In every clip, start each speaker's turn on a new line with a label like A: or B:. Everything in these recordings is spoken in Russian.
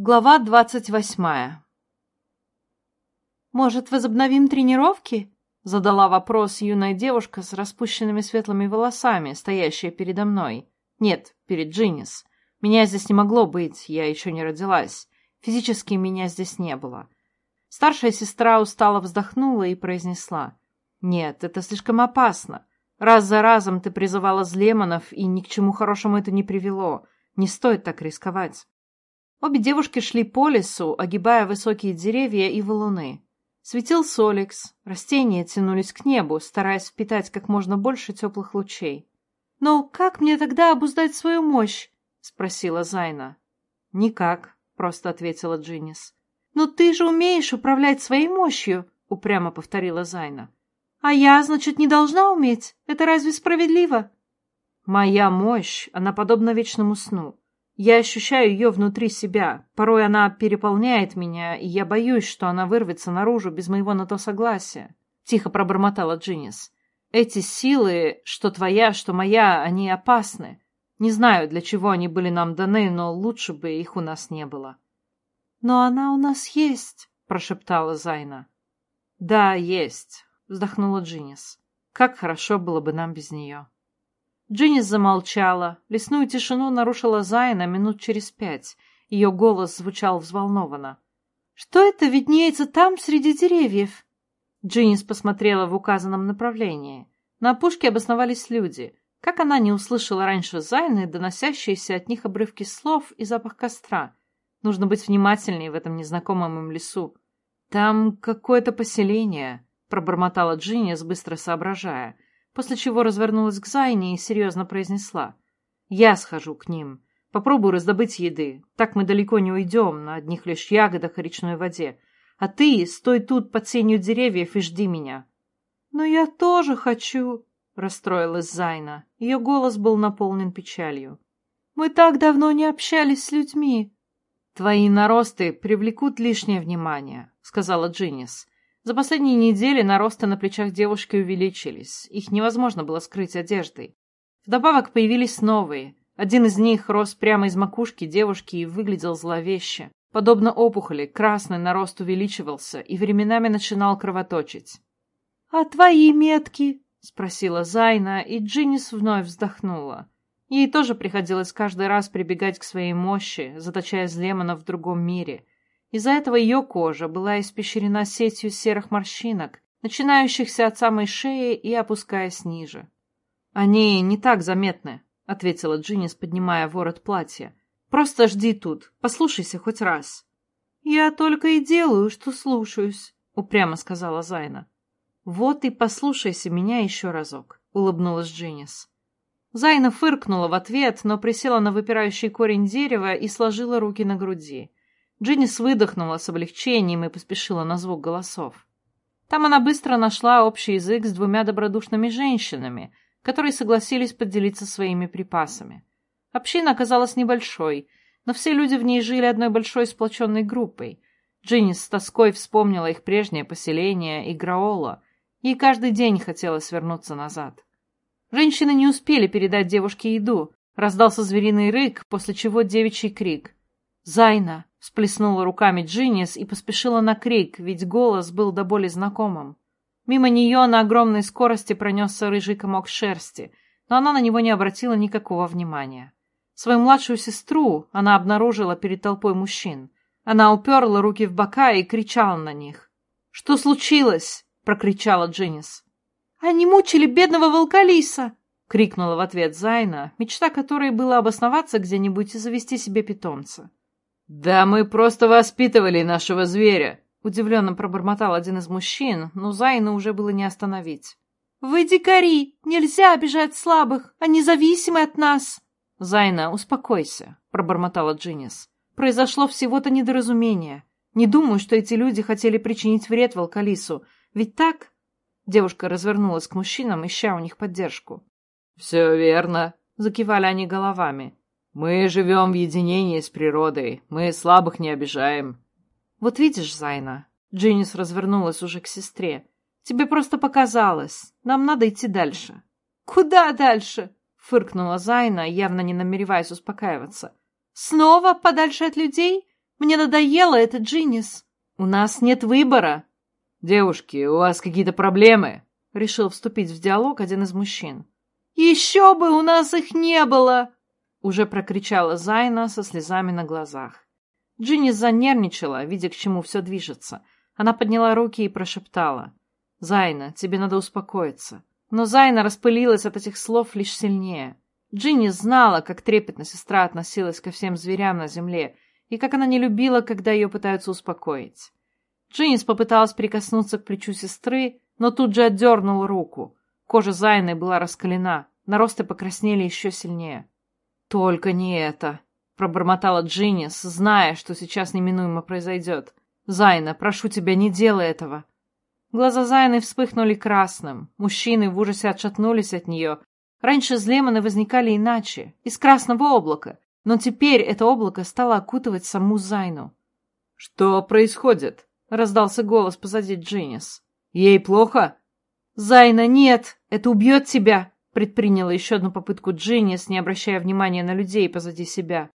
A: Глава двадцать восьмая «Может, возобновим тренировки?» — задала вопрос юная девушка с распущенными светлыми волосами, стоящая передо мной. Нет, перед Джиннис. Меня здесь не могло быть, я еще не родилась. Физически меня здесь не было. Старшая сестра устало вздохнула и произнесла. «Нет, это слишком опасно. Раз за разом ты призывала злемонов, и ни к чему хорошему это не привело. Не стоит так рисковать». Обе девушки шли по лесу, огибая высокие деревья и валуны. Светил соликс, растения тянулись к небу, стараясь впитать как можно больше теплых лучей. «Но как мне тогда обуздать свою мощь?» — спросила Зайна. «Никак», — просто ответила Джиннис. «Но ты же умеешь управлять своей мощью», — упрямо повторила Зайна. «А я, значит, не должна уметь? Это разве справедливо?» «Моя мощь, она подобна вечному сну. Я ощущаю ее внутри себя. Порой она переполняет меня, и я боюсь, что она вырвется наружу без моего на то согласия. Тихо пробормотала Джиннис. Эти силы, что твоя, что моя, они опасны. Не знаю, для чего они были нам даны, но лучше бы их у нас не было. Но она у нас есть, прошептала Зайна. Да, есть, вздохнула Джиннис. Как хорошо было бы нам без нее. Джинни замолчала. Лесную тишину нарушила Зайна минут через пять. Ее голос звучал взволнованно. «Что это виднеется там, среди деревьев?» Джиннис посмотрела в указанном направлении. На опушке обосновались люди. Как она не услышала раньше Зайны, доносящиеся от них обрывки слов и запах костра. Нужно быть внимательнее в этом незнакомом им лесу. «Там какое-то поселение», — пробормотала Джиннис, быстро соображая после чего развернулась к Зайне и серьезно произнесла. «Я схожу к ним. Попробую раздобыть еды. Так мы далеко не уйдем, на одних лишь ягодах и речной воде. А ты стой тут под сенью деревьев и жди меня». «Но я тоже хочу», — расстроилась Зайна. Ее голос был наполнен печалью. «Мы так давно не общались с людьми». «Твои наросты привлекут лишнее внимание», — сказала Джиннис. За последние недели наросты на плечах девушки увеличились. Их невозможно было скрыть одеждой. Вдобавок появились новые. Один из них рос прямо из макушки девушки и выглядел зловеще. Подобно опухоли, красный нарост увеличивался и временами начинал кровоточить. «А твои метки?» — спросила Зайна, и Джиннис вновь вздохнула. Ей тоже приходилось каждый раз прибегать к своей мощи, заточая Злемана в другом мире — из-за этого ее кожа была испещрена сетью серых морщинок, начинающихся от самой шеи и опускаясь ниже. «Они не так заметны», — ответила Джиннис, поднимая ворот платья. «Просто жди тут, послушайся хоть раз». «Я только и делаю, что слушаюсь», — упрямо сказала Зайна. «Вот и послушайся меня еще разок», — улыбнулась Джиннис. Зайна фыркнула в ответ, но присела на выпирающий корень дерева и сложила руки на груди. Джиннис выдохнула с облегчением и поспешила на звук голосов. Там она быстро нашла общий язык с двумя добродушными женщинами, которые согласились поделиться своими припасами. Община оказалась небольшой, но все люди в ней жили одной большой сплоченной группой. Джиннис с тоской вспомнила их прежнее поселение и Граола. Ей каждый день хотелось вернуться назад. Женщины не успели передать девушке еду. Раздался звериный рык, после чего девичий крик. «Зайна! Всплеснула руками Джиннис и поспешила на крик, ведь голос был до боли знакомым. Мимо нее на огромной скорости пронесся рыжий комок шерсти, но она на него не обратила никакого внимания. Свою младшую сестру она обнаружила перед толпой мужчин. Она уперла руки в бока и кричала на них. «Что случилось?» — прокричала Джиннис. «Они мучили бедного волкалиса!» — крикнула в ответ Зайна, мечта которой была обосноваться где-нибудь и завести себе питомца. «Да мы просто воспитывали нашего зверя», — удивленно пробормотал один из мужчин, но Зайна уже было не остановить. «Вы дикари! Нельзя обижать слабых! Они зависимы от нас!» «Зайна, успокойся», — пробормотала Джиннис. «Произошло всего-то недоразумение. Не думаю, что эти люди хотели причинить вред Волкалису. Ведь так?» Девушка развернулась к мужчинам, ища у них поддержку. «Все верно», — закивали они головами. Мы живем в единении с природой, мы слабых не обижаем. Вот видишь, Зайна, Джиннис развернулась уже к сестре. Тебе просто показалось. Нам надо идти дальше. Куда дальше? Фыркнула Зайна, явно не намереваясь успокаиваться. Снова подальше от людей? Мне надоело это, Джинис. У нас нет выбора. Девушки, у вас какие-то проблемы? Решил вступить в диалог один из мужчин. Еще бы у нас их не было! Уже прокричала Зайна со слезами на глазах. Джинни занервничала, видя, к чему все движется. Она подняла руки и прошептала. «Зайна, тебе надо успокоиться». Но Зайна распылилась от этих слов лишь сильнее. Джинни знала, как трепетно сестра относилась ко всем зверям на земле, и как она не любила, когда ее пытаются успокоить. Джиннис попыталась прикоснуться к плечу сестры, но тут же отдернула руку. Кожа Зайны была раскалена, наросты покраснели еще сильнее. «Только не это!» — пробормотала Джиннис, зная, что сейчас неминуемо произойдет. «Зайна, прошу тебя, не делай этого!» Глаза Зайны вспыхнули красным. Мужчины в ужасе отшатнулись от нее. Раньше злеманы возникали иначе, из красного облака, но теперь это облако стало окутывать саму Зайну. «Что происходит?» — раздался голос позади Джиннис. «Ей плохо?» «Зайна, нет! Это убьет тебя!» — предприняла еще одну попытку Джиннис, не обращая внимания на людей позади себя.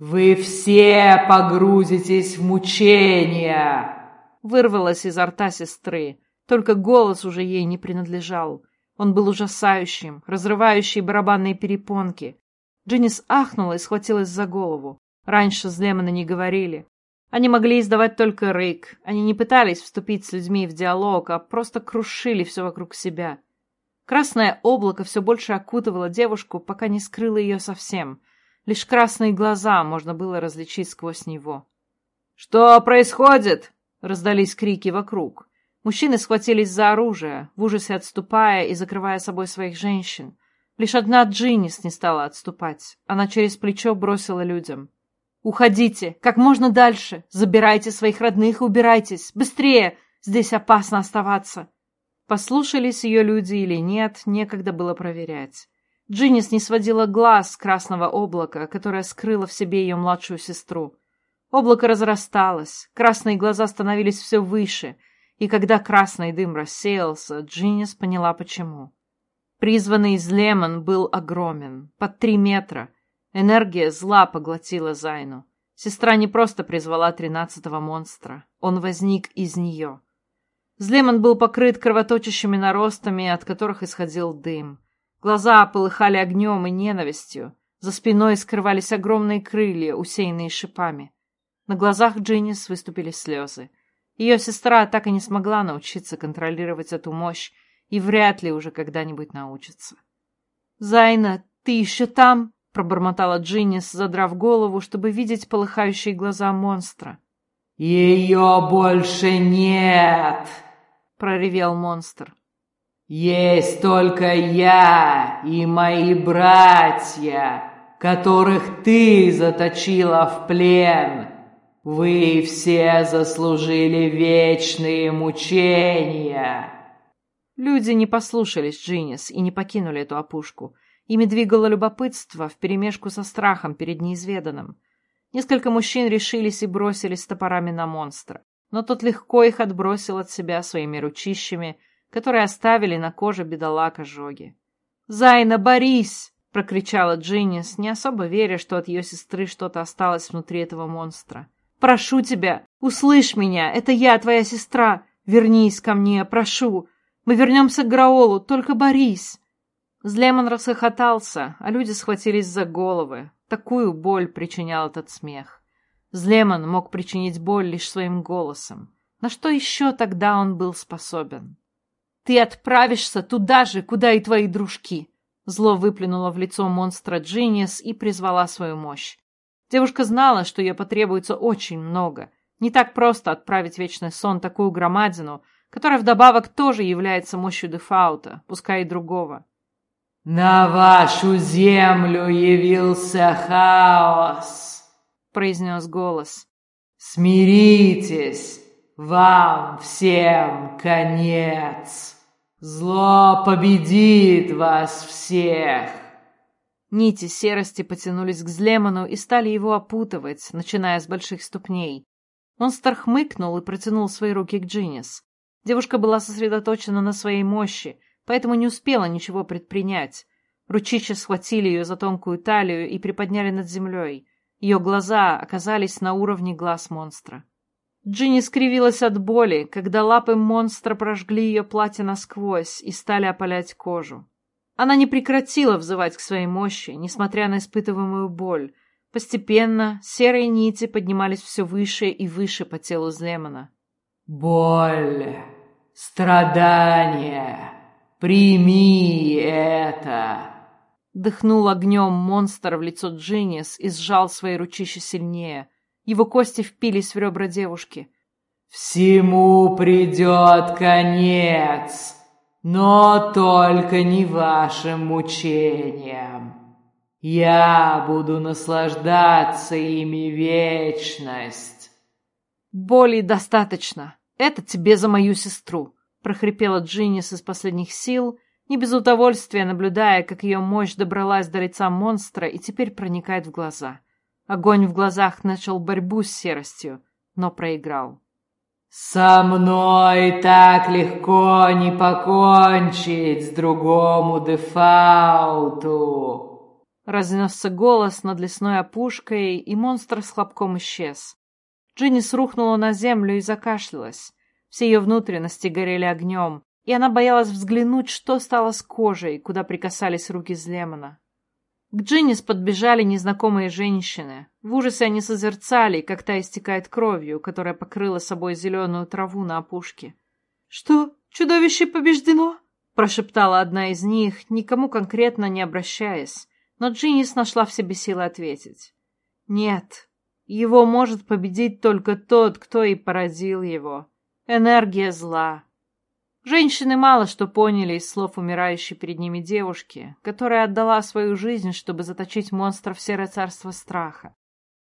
B: «Вы все погрузитесь в мучения!»
A: Вырвалось изо рта сестры. Только голос уже ей не принадлежал. Он был ужасающим, разрывающий барабанные перепонки. Джиннис ахнула и схватилась за голову. Раньше с Лемона не говорили. Они могли издавать только рык. Они не пытались вступить с людьми в диалог, а просто крушили все вокруг себя. Красное облако все больше окутывало девушку, пока не скрыло ее совсем. Лишь красные глаза можно было различить сквозь него. «Что происходит?» — раздались крики вокруг. Мужчины схватились за оружие, в ужасе отступая и закрывая собой своих женщин. Лишь одна Джиннис не стала отступать. Она через плечо бросила людям. «Уходите! Как можно дальше! Забирайте своих родных и убирайтесь! Быстрее! Здесь опасно оставаться!» Послушались ее люди или нет, некогда было проверять. Джиннис не сводила глаз с красного облака, которое скрыло в себе ее младшую сестру. Облако разрасталось, красные глаза становились все выше, и когда красный дым рассеялся, Джиннис поняла почему. Призванный из Лемон был огромен, под три метра. Энергия зла поглотила Зайну. Сестра не просто призвала тринадцатого монстра, он возник из нее. Злемон был покрыт кровоточащими наростами, от которых исходил дым. Глаза полыхали огнем и ненавистью. За спиной скрывались огромные крылья, усеянные шипами. На глазах Джиннис выступили слезы. Ее сестра так и не смогла научиться контролировать эту мощь, и вряд ли уже когда-нибудь научится. «Зайна, ты еще там?» — пробормотала Джиннис, задрав голову, чтобы видеть полыхающие глаза монстра.
B: «Ее больше нет!»
A: — проревел монстр.
B: «Есть только я и мои братья, которых ты заточила в плен. Вы все заслужили вечные мучения!»
A: Люди не послушались Джиннис и не покинули эту опушку. Ими двигало любопытство вперемешку со страхом перед неизведанным. Несколько мужчин решились и бросились с топорами на монстра, но тот легко их отбросил от себя своими ручищами, которые оставили на коже бедолаг ожоги. «Зайна, борись!» — прокричала Джиннис, не особо веря, что от ее сестры что-то осталось внутри этого монстра. «Прошу тебя, услышь меня, это я, твоя сестра. Вернись ко мне, прошу. Мы вернемся к Граолу, только борись!» Злемон расхохотался, а люди схватились за головы. Такую боль причинял этот смех. Злемон мог причинить боль лишь своим голосом. На что еще тогда он был способен? «Ты отправишься туда же, куда и твои дружки!» Зло выплюнуло в лицо монстра Джиннис и призвала свою мощь. Девушка знала, что ей потребуется очень много. Не так просто отправить вечный сон такую громадину, которая вдобавок тоже является мощью Дефаута, пускай и другого.
B: «На вашу землю явился хаос!»
A: — произнес голос.
B: «Смиритесь, вам всем конец! Зло победит вас всех!»
A: Нити серости потянулись к Злеману и стали его опутывать, начиная с больших ступней. Монстр хмыкнул и протянул свои руки к Джиннис. Девушка была сосредоточена на своей мощи, поэтому не успела ничего предпринять. Ручища схватили ее за тонкую талию и приподняли над землей. Ее глаза оказались на уровне глаз монстра. Джинни скривилась от боли, когда лапы монстра прожгли ее платье насквозь и стали опалять кожу. Она не прекратила взывать к своей мощи, несмотря на испытываемую боль. Постепенно серые нити поднимались все выше и выше по телу Злемана.
B: «Боль, страдания, прими это!»
A: Дыхнул огнем монстр в лицо Джиннис и сжал свои ручища сильнее. Его кости впились в ребра девушки.
B: «Всему придет конец, но только не вашим мучениям. Я буду наслаждаться ими вечность».
A: «Боли достаточно. Это тебе за мою сестру», — прохрипела Джиннис из последних сил — не без удовольствия наблюдая, как ее мощь добралась до лица монстра и теперь проникает в глаза. Огонь в глазах начал борьбу с серостью, но проиграл.
B: «Со мной так легко не покончить с другому дефауту!»
A: Разнесся голос над лесной опушкой, и монстр с хлопком исчез. Джинни срухнула на землю и закашлялась. Все ее внутренности горели огнем, и она боялась взглянуть, что стало с кожей, куда прикасались руки Злемана. К Джиннис подбежали незнакомые женщины. В ужасе они созерцали, как та истекает кровью, которая покрыла собой зеленую траву на опушке. «Что, чудовище побеждено?» — прошептала одна из них, никому конкретно не обращаясь, но Джиннис нашла в себе силы ответить. «Нет, его может победить только тот, кто и породил его. Энергия зла, Женщины мало что поняли из слов умирающей перед ними девушки, которая отдала свою жизнь, чтобы заточить монстра в серое царство страха.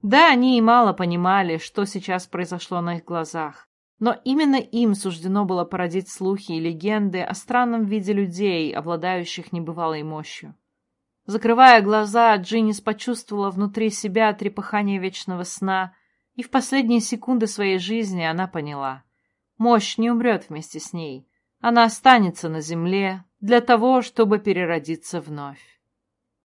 A: Да, они и мало понимали, что сейчас произошло на их глазах, но именно им суждено было породить слухи и легенды о странном виде людей, обладающих небывалой мощью. Закрывая глаза, Джиннис почувствовала внутри себя трепыхание вечного сна, и в последние секунды своей жизни она поняла — мощь не умрет вместе с ней — она останется на земле для того, чтобы переродиться вновь.